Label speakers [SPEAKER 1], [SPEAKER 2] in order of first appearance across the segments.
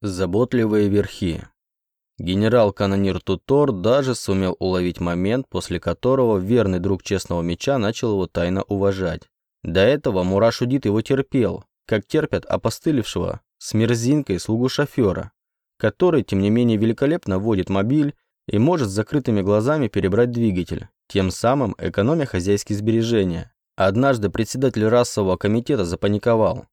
[SPEAKER 1] Заботливые верхи. Генерал-канонир Тутор даже сумел уловить момент, после которого верный друг честного меча начал его тайно уважать. До этого Мурашудит его терпел, как терпят опостылевшего с мерзинкой слугу шофера, который, тем не менее, великолепно водит мобиль и может с закрытыми глазами перебрать двигатель, тем самым экономя хозяйские сбережения. Однажды председатель расового комитета запаниковал.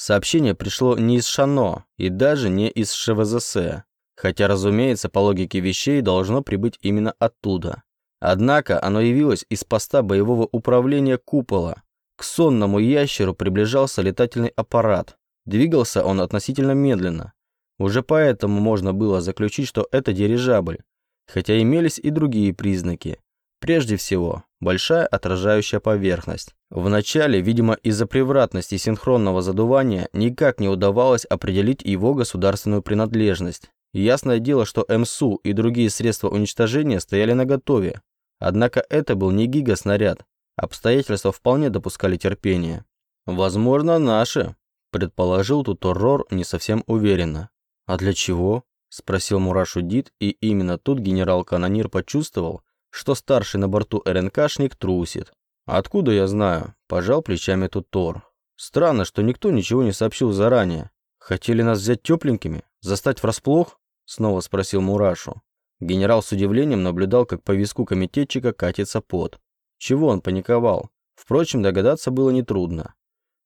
[SPEAKER 1] Сообщение пришло не из Шано и даже не из ШВЗС, хотя, разумеется, по логике вещей должно прибыть именно оттуда. Однако оно явилось из поста боевого управления купола. К сонному ящеру приближался летательный аппарат. Двигался он относительно медленно. Уже поэтому можно было заключить, что это дирижабль, хотя имелись и другие признаки. Прежде всего, большая отражающая поверхность. Вначале, видимо, из-за превратности синхронного задувания, никак не удавалось определить его государственную принадлежность. Ясное дело, что МСУ и другие средства уничтожения стояли наготове. Однако это был не гигаснаряд. Обстоятельства вполне допускали терпение. «Возможно, наши», – предположил Туторрор не совсем уверенно. «А для чего?» – спросил Мурашу Дид, и именно тут генерал-канонир почувствовал, что старший на борту РНКшник трусит. «Откуда я знаю?» – пожал плечами тут Тор. «Странно, что никто ничего не сообщил заранее. Хотели нас взять тепленькими? Застать врасплох?» – снова спросил Мурашу. Генерал с удивлением наблюдал, как по виску комитетчика катится пот. Чего он паниковал? Впрочем, догадаться было нетрудно.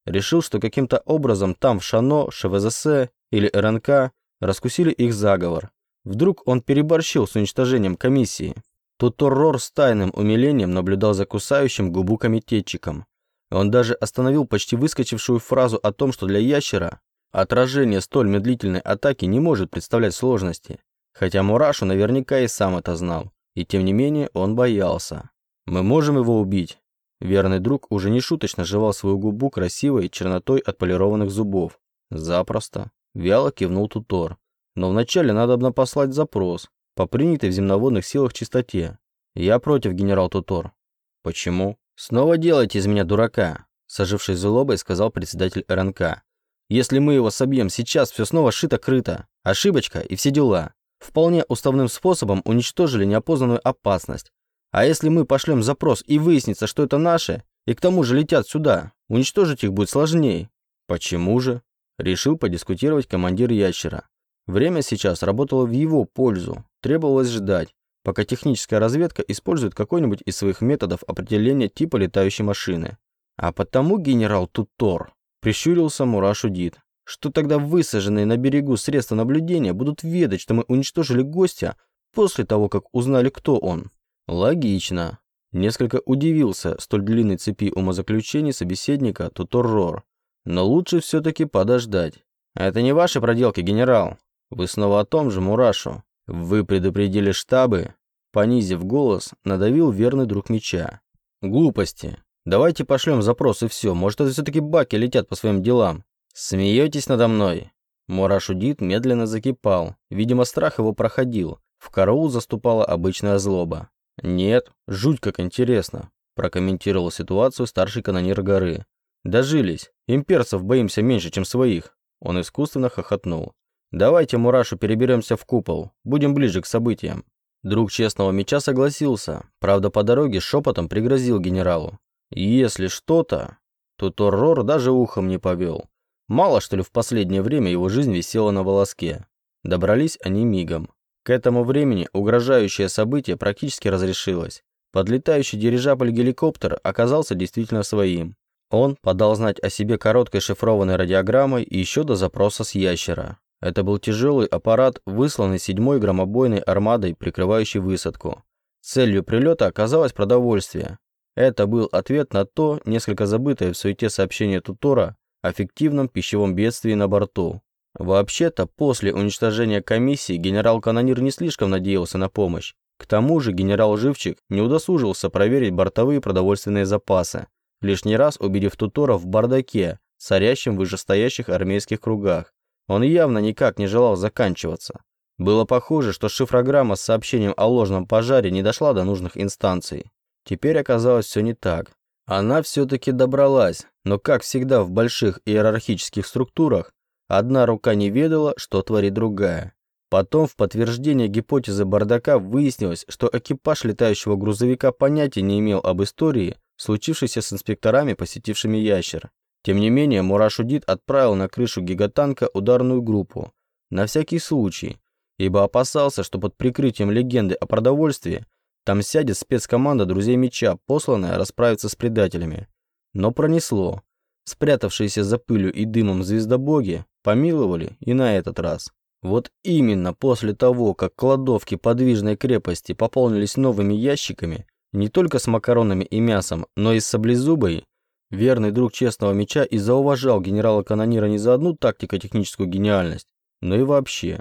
[SPEAKER 1] Решил, что каким-то образом там в Шано, ШВЗС или РНК раскусили их заговор. Вдруг он переборщил с уничтожением комиссии. Тут Торрор с тайным умилением наблюдал за кусающим губу комитетчиком. Он даже остановил почти выскочившую фразу о том, что для ящера отражение столь медлительной атаки не может представлять сложности. Хотя Мурашу наверняка и сам это знал. И тем не менее он боялся. «Мы можем его убить?» Верный друг уже не шуточно жевал свою губу красивой чернотой отполированных зубов. «Запросто», – вяло кивнул Тутор. «Но вначале надо послать запрос по принятой в земноводных силах чистоте. Я против, генерал Тутор. Почему? Снова делайте из меня дурака, соживший злобой, сказал председатель РНК. Если мы его собьем сейчас, все снова шито-крыто. Ошибочка и все дела. Вполне уставным способом уничтожили неопознанную опасность. А если мы пошлем запрос и выяснится, что это наши, и к тому же летят сюда, уничтожить их будет сложнее. Почему же? Решил подискутировать командир ящера. Время сейчас работало в его пользу. Требовалось ждать, пока техническая разведка использует какой-нибудь из своих методов определения типа летающей машины. А потому генерал Тутор прищурился Мурашу Дид, что тогда высаженные на берегу средства наблюдения будут ведать, что мы уничтожили гостя после того, как узнали, кто он. Логично. Несколько удивился столь длинной цепи умозаключений собеседника Тутор Рор. Но лучше все-таки подождать. Это не ваши проделки, генерал. Вы снова о том же, Мурашу. Вы предупредили штабы? Понизив голос, надавил верный друг меча. Глупости. Давайте пошлем запрос и все. Может, это все-таки баки летят по своим делам. Смеетесь надо мной? Мурашу Дид медленно закипал. Видимо, страх его проходил. В караул заступала обычная злоба. «Нет, жуть как интересно», – прокомментировал ситуацию старший канонир горы. «Дожились. Имперцев боимся меньше, чем своих». Он искусственно хохотнул. «Давайте, Мурашу, переберемся в купол. Будем ближе к событиям». Друг честного меча согласился, правда по дороге шепотом пригрозил генералу. «Если что-то...» Тут Оррор даже ухом не повел. Мало что ли в последнее время его жизнь висела на волоске. Добрались они мигом. К этому времени угрожающее событие практически разрешилось. Подлетающий дирижабль-геликоптер оказался действительно своим. Он подал знать о себе короткой шифрованной радиограммой еще до запроса с ящера. Это был тяжелый аппарат, высланный седьмой громобойной армадой, прикрывающей высадку. Целью прилета оказалось продовольствие. Это был ответ на то, несколько забытое в суете сообщение Тутора о фиктивном пищевом бедствии на борту. Вообще-то, после уничтожения комиссии генерал-канонир не слишком надеялся на помощь. К тому же генерал Живчик не удосужился проверить бортовые продовольственные запасы, лишний раз убедив Тутора в бардаке, царящем в вышестоящих армейских кругах. Он явно никак не желал заканчиваться. Было похоже, что шифрограмма с сообщением о ложном пожаре не дошла до нужных инстанций. Теперь оказалось все не так. Она все-таки добралась, но, как всегда в больших иерархических структурах, Одна рука не ведала, что творит другая. Потом в подтверждение гипотезы бардака выяснилось, что экипаж летающего грузовика понятия не имел об истории, случившейся с инспекторами, посетившими ящер. Тем не менее, Мурашудит отправил на крышу гигатанка ударную группу, на всякий случай, ибо опасался, что под прикрытием легенды о продовольствии там сядет спецкоманда друзей меча, посланная расправиться с предателями. Но пронесло. Спрятавшиеся за пылью и дымом звездобоги помиловали и на этот раз. Вот именно после того, как кладовки подвижной крепости пополнились новыми ящиками, не только с макаронами и мясом, но и с саблезубой, верный друг честного меча и зауважал генерала-канонира не за одну тактико-техническую гениальность, но и вообще.